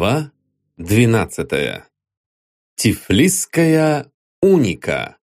Глава 12. Тифлисская уника.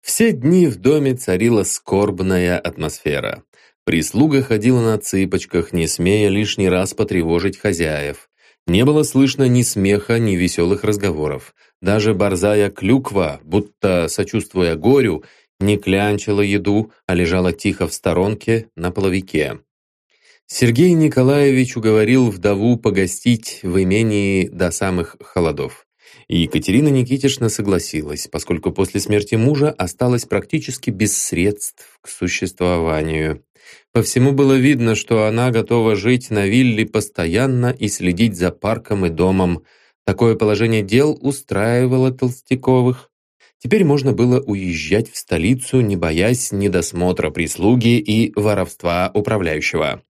Все дни в доме царила скорбная атмосфера. Прислуга ходила на цыпочках, не смея лишний раз потревожить хозяев. Не было слышно ни смеха, ни веселых разговоров. Даже борзая клюква, будто сочувствуя горю, не клянчила еду, а лежала тихо в сторонке на половике. Сергей Николаевич уговорил вдову погостить в имении до самых холодов. И Екатерина Никитична согласилась, поскольку после смерти мужа осталась практически без средств к существованию. По всему было видно, что она готова жить на вилле постоянно и следить за парком и домом. Такое положение дел устраивало Толстяковых. Теперь можно было уезжать в столицу, не боясь недосмотра прислуги и воровства управляющего.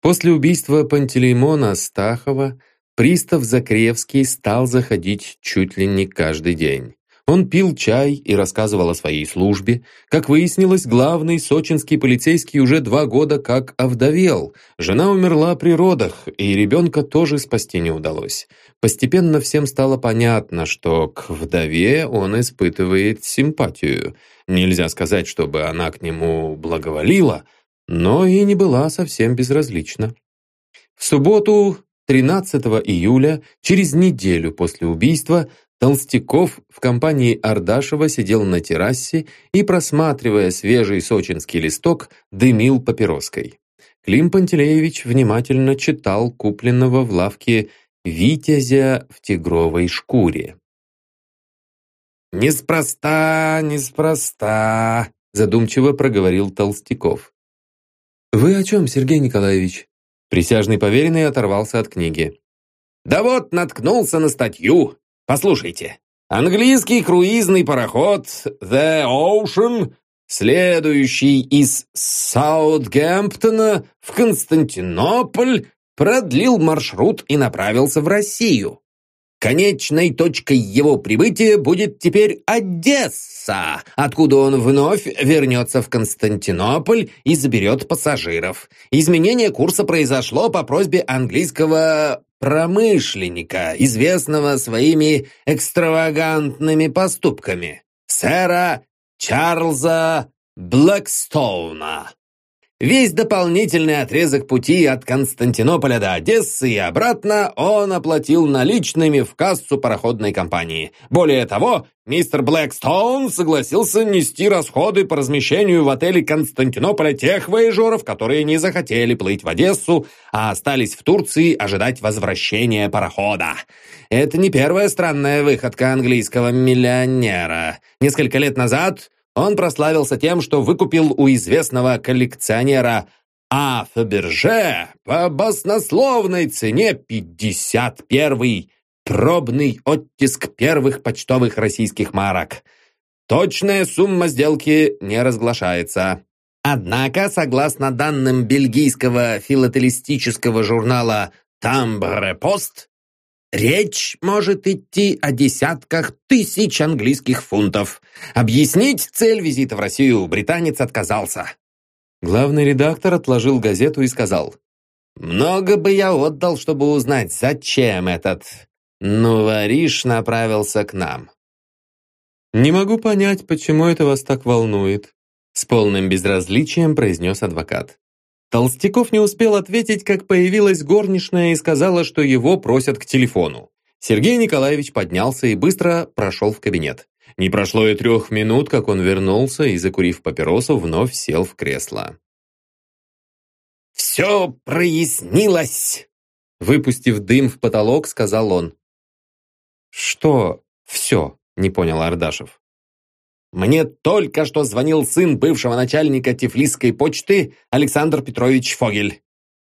После убийства Пантелеймона Стахова пристав Закревский стал заходить чуть ли не каждый день. Он пил чай и рассказывал о своей службе. Как выяснилось, главный сочинский полицейский уже два года как овдовел. Жена умерла при родах, и ребенка тоже спасти не удалось. Постепенно всем стало понятно, что к вдове он испытывает симпатию. Нельзя сказать, чтобы она к нему благоволила – но и не была совсем безразлична. В субботу, 13 июля, через неделю после убийства, Толстяков в компании Ардашева сидел на террасе и, просматривая свежий сочинский листок, дымил папироской. Клим Пантелеевич внимательно читал купленного в лавке «Витязя в тигровой шкуре». «Неспроста, неспроста», задумчиво проговорил Толстяков. «Вы о чем, Сергей Николаевич?» Присяжный поверенный оторвался от книги. «Да вот, наткнулся на статью. Послушайте. Английский круизный пароход The Ocean, следующий из Саутгемптона в Константинополь, продлил маршрут и направился в Россию. Конечной точкой его прибытия будет теперь Одесса, откуда он вновь вернется в Константинополь и заберет пассажиров. Изменение курса произошло по просьбе английского промышленника, известного своими экстравагантными поступками, сэра Чарльза Блэкстоуна. Весь дополнительный отрезок пути от Константинополя до Одессы и обратно он оплатил наличными в кассу пароходной компании. Более того, мистер Блэкстоун согласился нести расходы по размещению в отеле Константинополя тех вояжеров, которые не захотели плыть в Одессу, а остались в Турции ожидать возвращения парохода. Это не первая странная выходка английского миллионера. Несколько лет назад он прославился тем, что выкупил у известного коллекционера А. Фаберже по баснословной цене 51-й пробный оттиск первых почтовых российских марок. Точная сумма сделки не разглашается. Однако, согласно данным бельгийского филателистического журнала «Тамбре Пост», Речь может идти о десятках тысяч английских фунтов. Объяснить цель визита в Россию британец отказался. Главный редактор отложил газету и сказал, «Много бы я отдал, чтобы узнать, зачем этот Нувариш направился к нам». «Не могу понять, почему это вас так волнует», с полным безразличием произнес адвокат. Толстяков не успел ответить, как появилась горничная и сказала, что его просят к телефону. Сергей Николаевич поднялся и быстро прошел в кабинет. Не прошло и трех минут, как он вернулся и, закурив папиросу, вновь сел в кресло. «Все прояснилось!» Выпустив дым в потолок, сказал он. «Что все?» — не понял Ардашев. Мне только что звонил сын бывшего начальника Тифлисской почты Александр Петрович Фогель.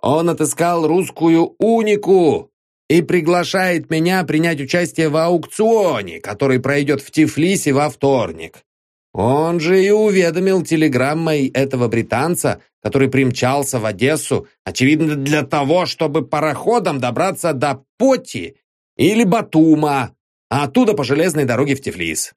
Он отыскал русскую унику и приглашает меня принять участие в аукционе, который пройдет в Тифлисе во вторник. Он же и уведомил телеграммой этого британца, который примчался в Одессу, очевидно, для того, чтобы пароходом добраться до Поти или Батума, а оттуда по железной дороге в Тифлис.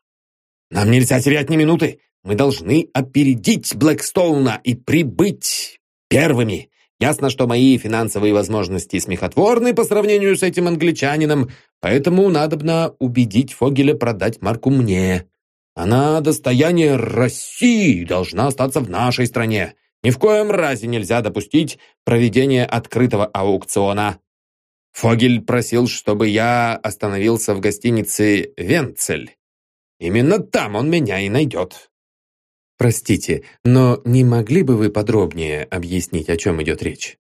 Нам нельзя терять ни минуты. Мы должны опередить Блэкстоуна и прибыть первыми. Ясно, что мои финансовые возможности смехотворны по сравнению с этим англичанином, поэтому надобно убедить Фогеля продать марку мне. Она достояние России должна остаться в нашей стране. Ни в коем разе нельзя допустить проведения открытого аукциона. Фогель просил, чтобы я остановился в гостинице «Венцель». Именно там он меня и найдет. Простите, но не могли бы вы подробнее объяснить, о чем идет речь?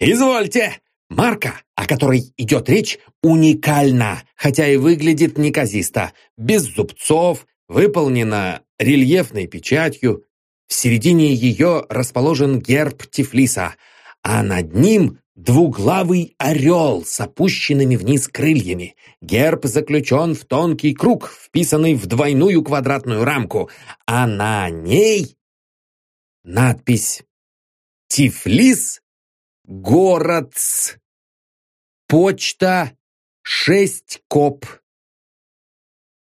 Извольте! Марка, о которой идет речь, уникальна, хотя и выглядит неказисто, без зубцов, выполнена рельефной печатью. В середине ее расположен герб Тифлиса, а над ним Двуглавый орел с опущенными вниз крыльями. Герб заключен в тонкий круг, вписанный в двойную квадратную рамку, а на ней надпись «Тифлис, город, почта, шесть коп».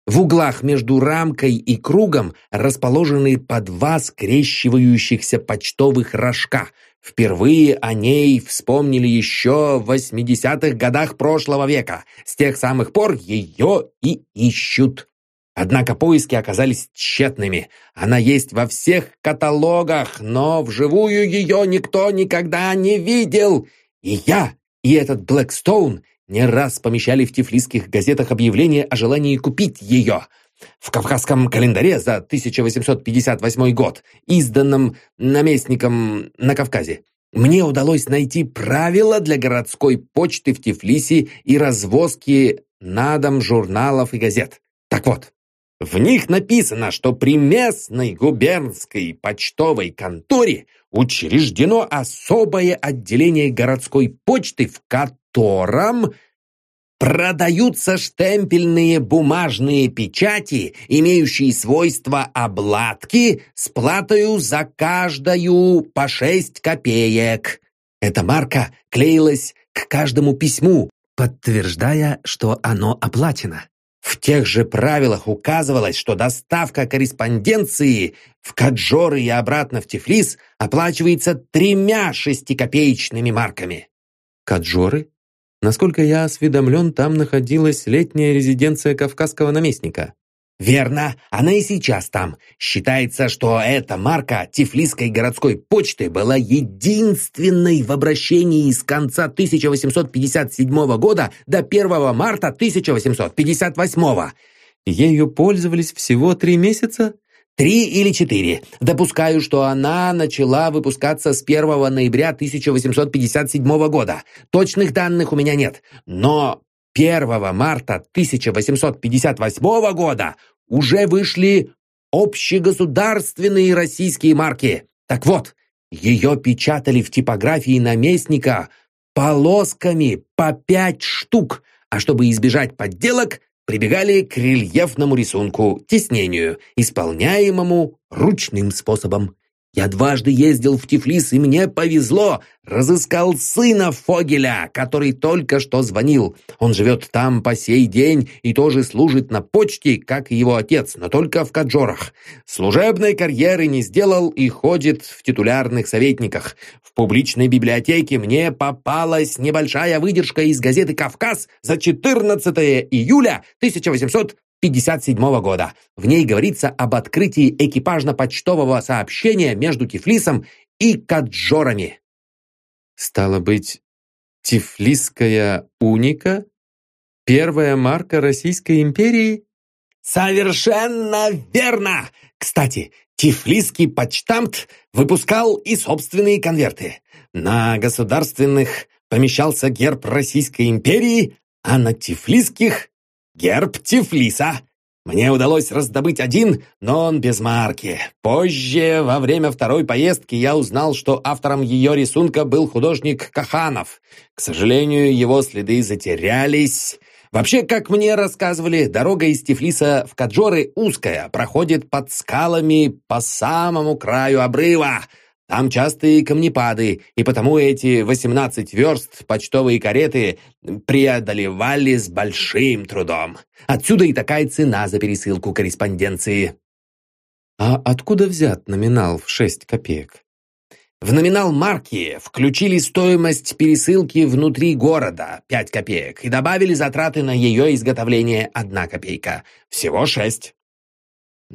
В углах между рамкой и кругом расположены по два скрещивающихся почтовых рожка – Впервые о ней вспомнили еще в 80-х годах прошлого века. С тех самых пор ее и ищут. Однако поиски оказались тщетными. Она есть во всех каталогах, но вживую ее никто никогда не видел. И я, и этот Блэкстоун не раз помещали в тифлисских газетах объявление о желании купить ее – в Кавказском календаре за 1858 год, изданном наместником на Кавказе, мне удалось найти правила для городской почты в Тифлисе и развозки на дом журналов и газет. Так вот, в них написано, что при местной губернской почтовой конторе учреждено особое отделение городской почты, в котором Продаются штемпельные бумажные печати, имеющие свойства обладки, с платою за каждую по 6 копеек. Эта марка клеилась к каждому письму, подтверждая, что оно оплачено. В тех же правилах указывалось, что доставка корреспонденции в Каджоры и обратно в Тифлис оплачивается тремя шестикопеечными марками. Каджоры Насколько я осведомлен, там находилась летняя резиденция кавказского наместника. Верно, она и сейчас там. Считается, что эта марка Тифлисской городской почты была единственной в обращении с конца 1857 года до 1 марта 1858. Ею пользовались всего три месяца? Три или четыре. Допускаю, что она начала выпускаться с 1 ноября 1857 года. Точных данных у меня нет. Но 1 марта 1858 года уже вышли общегосударственные российские марки. Так вот, ее печатали в типографии наместника полосками по пять штук, а чтобы избежать подделок, прибегали к рельефному рисунку, теснению, исполняемому ручным способом. Я дважды ездил в Тифлис, и мне повезло. Разыскал сына Фогеля, который только что звонил. Он живет там по сей день и тоже служит на почте, как и его отец, но только в Каджорах. Служебной карьеры не сделал и ходит в титулярных советниках. В публичной библиотеке мне попалась небольшая выдержка из газеты «Кавказ» за 14 июля 1800 1957 года. В ней говорится об открытии экипажно-почтового сообщения между Тифлисом и Каджорами. Стало быть, Тифлисская уника? Первая марка Российской империи? Совершенно верно! Кстати, Тифлисский почтамт выпускал и собственные конверты. На государственных помещался герб Российской империи, а на тифлисских Герб Тифлиса. Мне удалось раздобыть один, но он без марки. Позже, во время второй поездки, я узнал, что автором ее рисунка был художник Каханов. К сожалению, его следы затерялись. Вообще, как мне рассказывали, дорога из Тифлиса в Каджоры узкая, проходит под скалами по самому краю обрыва. Там частые камнепады, и потому эти 18 верст почтовые кареты преодолевали с большим трудом. Отсюда и такая цена за пересылку корреспонденции. А откуда взят номинал в 6 копеек? В номинал марки включили стоимость пересылки внутри города – 5 копеек и добавили затраты на ее изготовление – 1 копейка. Всего 6.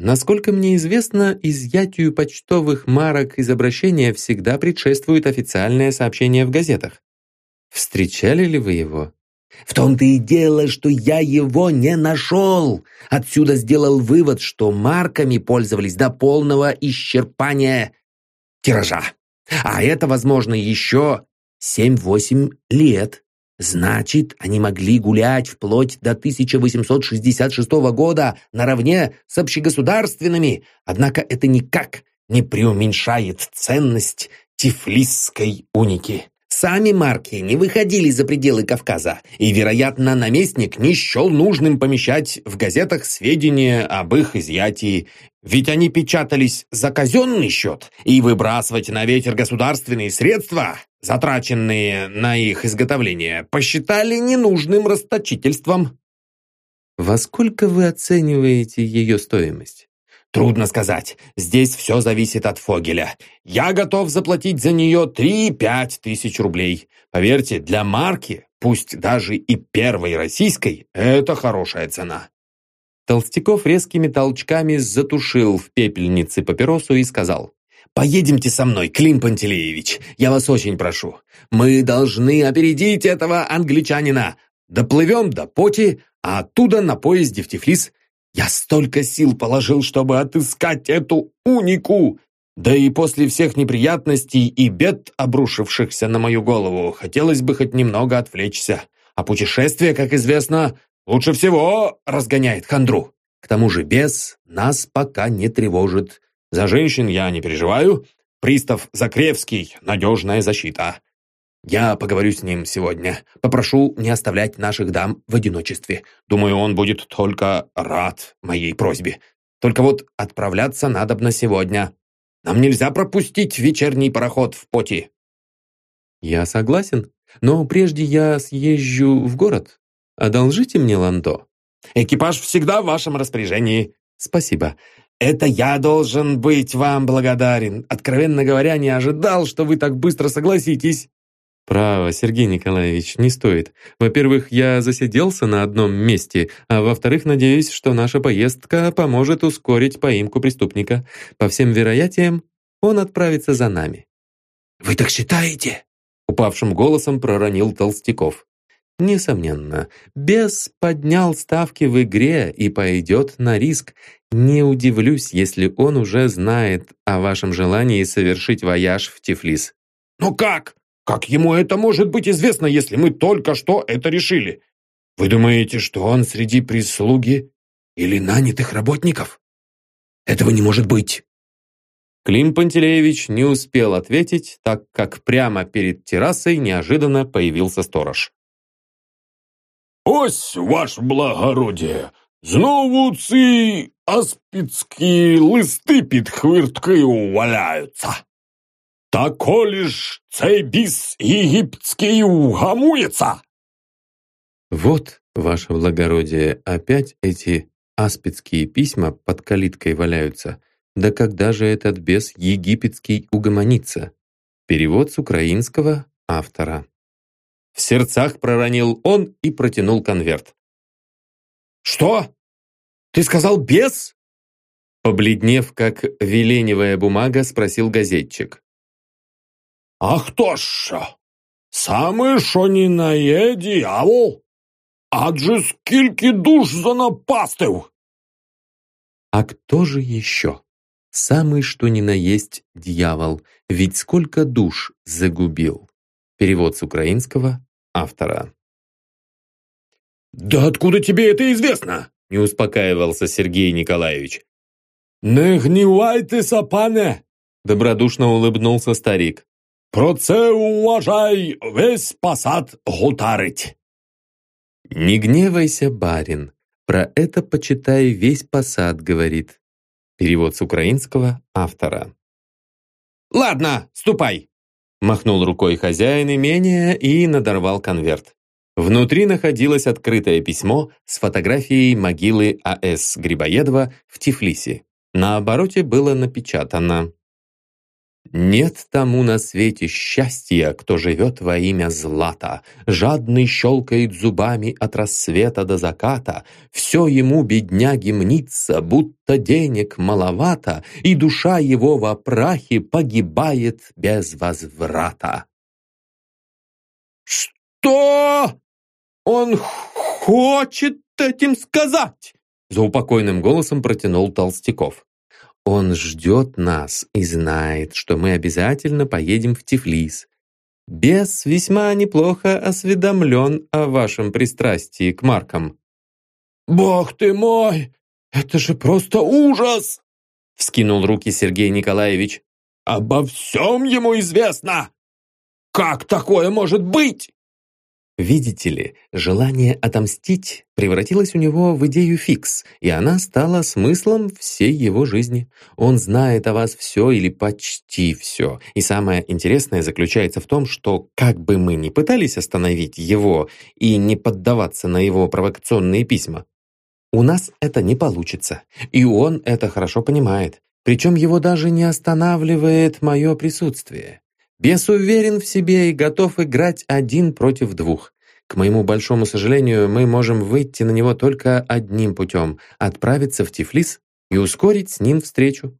Насколько мне известно, изъятию почтовых марок из обращения всегда предшествует официальное сообщение в газетах. Встречали ли вы его? В том-то и дело, что я его не нашел. Отсюда сделал вывод, что марками пользовались до полного исчерпания тиража. А это, возможно, еще 7-8 лет. Значит, они могли гулять вплоть до 1866 года наравне с общегосударственными, однако это никак не преуменьшает ценность тифлисской уники. Сами марки не выходили за пределы Кавказа, и, вероятно, наместник не счел нужным помещать в газетах сведения об их изъятии, ведь они печатались за казенный счет, и выбрасывать на ветер государственные средства, затраченные на их изготовление, посчитали ненужным расточительством. Во сколько вы оцениваете ее стоимость? Трудно сказать. Здесь все зависит от Фогеля. Я готов заплатить за нее 3-5 тысяч рублей. Поверьте, для марки, пусть даже и первой российской, это хорошая цена. Толстяков резкими толчками затушил в пепельнице папиросу и сказал. «Поедемте со мной, Клим Пантелеевич, я вас очень прошу. Мы должны опередить этого англичанина. Доплывем до Поти, а оттуда на поезде в Тифлис я столько сил положил, чтобы отыскать эту унику. Да и после всех неприятностей и бед, обрушившихся на мою голову, хотелось бы хоть немного отвлечься. А путешествие, как известно, лучше всего разгоняет хандру. К тому же бес нас пока не тревожит. За женщин я не переживаю. Пристав Закревский — надежная защита. Я поговорю с ним сегодня. Попрошу не оставлять наших дам в одиночестве. Думаю, он будет только рад моей просьбе. Только вот отправляться надобно сегодня. Нам нельзя пропустить вечерний пароход в поти». «Я согласен, но прежде я съезжу в город. Одолжите мне ландо». «Экипаж всегда в вашем распоряжении». «Спасибо. Это я должен быть вам благодарен. Откровенно говоря, не ожидал, что вы так быстро согласитесь». «Право, Сергей Николаевич, не стоит. Во-первых, я засиделся на одном месте, а во-вторых, надеюсь, что наша поездка поможет ускорить поимку преступника. По всем вероятиям, он отправится за нами». «Вы так считаете?» Упавшим голосом проронил Толстяков. Несомненно, бес поднял ставки в игре и пойдет на риск. Не удивлюсь, если он уже знает о вашем желании совершить вояж в Тифлис. «Ну как? Как ему это может быть известно, если мы только что это решили? Вы думаете, что он среди прислуги или нанятых работников? Этого не может быть. Клим Пантелеевич не успел ответить, так как прямо перед террасой неожиданно появился сторож. «Ось, ваше благородие, знову ці аспідські листи під хвирткою валяються!» Та коли ж цей біс египетский угамуется? Вот, ваше благородие, опять эти аспидские письма под калиткой валяются. Да когда же этот бес египетский угомонится? Перевод с украинского автора. В сердцах проронил он и протянул конверт. «Что? Ты сказал бес?» Побледнев, как веленевая бумага, спросил газетчик. А хто ж що? Саме що ні на є дьявол? Адже скільки душ занапастив. А кто же еще? Самый что ни на есть дьявол, ведь сколько душ загубил. Перевод с украинского автора. «Да откуда тебе это известно?» не успокаивался Сергей Николаевич. «Не гнівайтеся, пане!» добродушно улыбнулся старик. Про це уважай весь посад гутарить. Не гневайся, барин. Про это почитай весь посад говорит. Перевод с украинского автора. «Ладно, ступай!» Махнул рукой хозяин имения и надорвал конверт. Внутри находилось открытое письмо с фотографией могилы А.С. Грибоедова в Тифлисе. На обороте было напечатано Нет тому на свете счастья, кто живет во имя злата. Жадный щелкает зубами от рассвета до заката. Все ему, бедняги, мнится, будто денег маловато, и душа его во прахе погибает без возврата. «Что он хочет этим сказать?» Заупокойным голосом протянул Толстяков. Он ждет нас и знает, что мы обязательно поедем в Тифлис. Бес весьма неплохо осведомлен о вашем пристрастии к маркам». «Бог ты мой! Это же просто ужас!» Вскинул руки Сергей Николаевич. «Обо всем ему известно! Как такое может быть?» Видите ли, желание отомстить превратилось у него в идею фикс, и она стала смыслом всей его жизни. Он знает о вас все или почти все. И самое интересное заключается в том, что как бы мы ни пытались остановить его и не поддаваться на его провокационные письма, у нас это не получится. И он это хорошо понимает. Причем его даже не останавливает мое присутствие. Бес уверен в себе и готов играть один против двух. К моему большому сожалению, мы можем выйти на него только одним путем — отправиться в Тифлис и ускорить с ним встречу.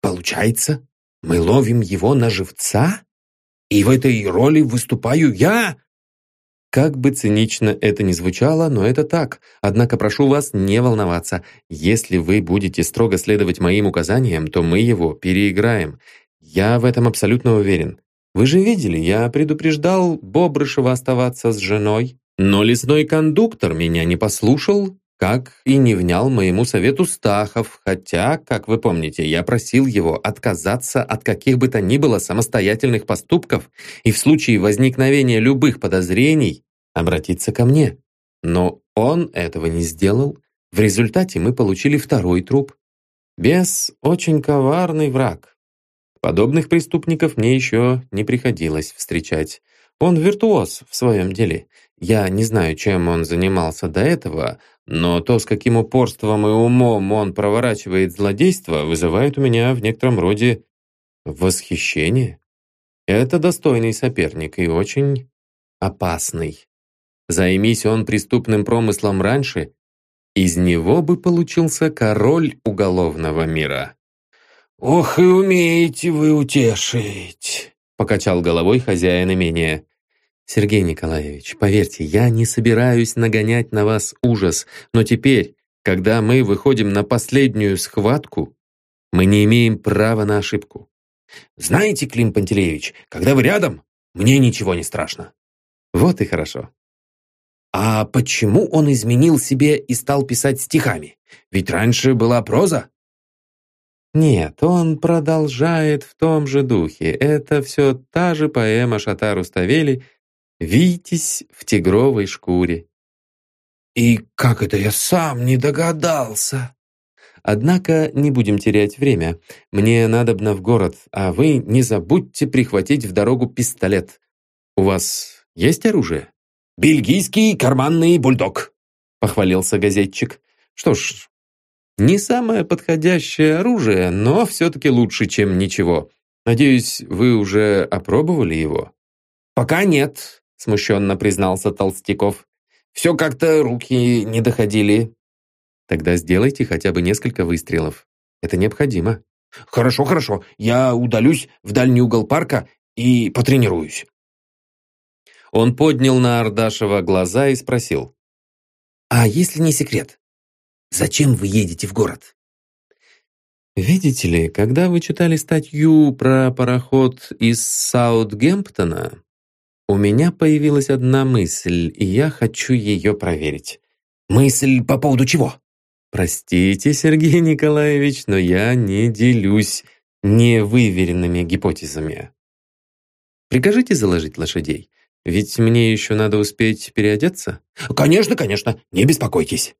Получается, мы ловим его на живца? И в этой роли выступаю я? Как бы цинично это ни звучало, но это так. Однако прошу вас не волноваться. Если вы будете строго следовать моим указаниям, то мы его переиграем. Я в этом абсолютно уверен. Вы же видели, я предупреждал Бобрышева оставаться с женой, но лесной кондуктор меня не послушал, как и не внял моему совету Стахов, хотя, как вы помните, я просил его отказаться от каких бы то ни было самостоятельных поступков и в случае возникновения любых подозрений обратиться ко мне. Но он этого не сделал. В результате мы получили второй труп. Бес – очень коварный враг. Подобных преступников мне еще не приходилось встречать. Он виртуоз в своем деле. Я не знаю, чем он занимался до этого, но то, с каким упорством и умом он проворачивает злодейство, вызывает у меня в некотором роде восхищение. Это достойный соперник и очень опасный. Займись он преступным промыслом раньше, из него бы получился король уголовного мира. «Ох и умеете вы утешить!» — покачал головой хозяин имения. «Сергей Николаевич, поверьте, я не собираюсь нагонять на вас ужас, но теперь, когда мы выходим на последнюю схватку, мы не имеем права на ошибку». «Знаете, Клим Пантелеевич, когда вы рядом, мне ничего не страшно». «Вот и хорошо». «А почему он изменил себе и стал писать стихами? Ведь раньше была проза». Нет, он продолжает в том же духе. Это все та же поэма Шатару Ставели «Витязь в тигровой шкуре». «И как это я сам не догадался?» Однако не будем терять время. Мне надобно в город, а вы не забудьте прихватить в дорогу пистолет. У вас есть оружие? «Бельгийский карманный бульдог», — похвалился газетчик. Что ж, не самое подходящее оружие, но все-таки лучше, чем ничего. Надеюсь, вы уже опробовали его?» «Пока нет», — смущенно признался Толстяков. «Все как-то руки не доходили». «Тогда сделайте хотя бы несколько выстрелов. Это необходимо». «Хорошо, хорошо. Я удалюсь в дальний угол парка и потренируюсь». Он поднял на Ардашева глаза и спросил. «А если не секрет, Зачем вы едете в город?» «Видите ли, когда вы читали статью про пароход из Саутгемптона, у меня появилась одна мысль, и я хочу ее проверить». «Мысль по поводу чего?» «Простите, Сергей Николаевич, но я не делюсь невыверенными гипотезами. Прикажите заложить лошадей, ведь мне еще надо успеть переодеться». «Конечно, конечно, не беспокойтесь».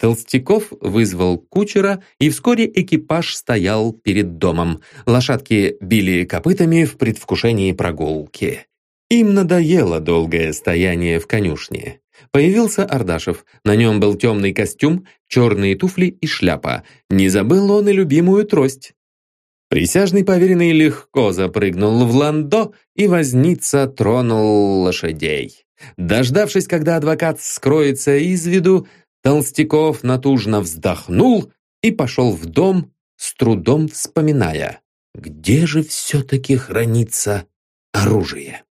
Толстяков вызвал кучера, и вскоре экипаж стоял перед домом. Лошадки били копытами в предвкушении прогулки. Им надоело долгое стояние в конюшне. Появился Ардашев. На нем был темный костюм, черные туфли и шляпа. Не забыл он и любимую трость. Присяжный поверенный легко запрыгнул в ландо, и возница тронул лошадей. Дождавшись, когда адвокат скроется из виду, Толстяков натужно вздохнул и пошел в дом, с трудом вспоминая, где же все-таки хранится оружие.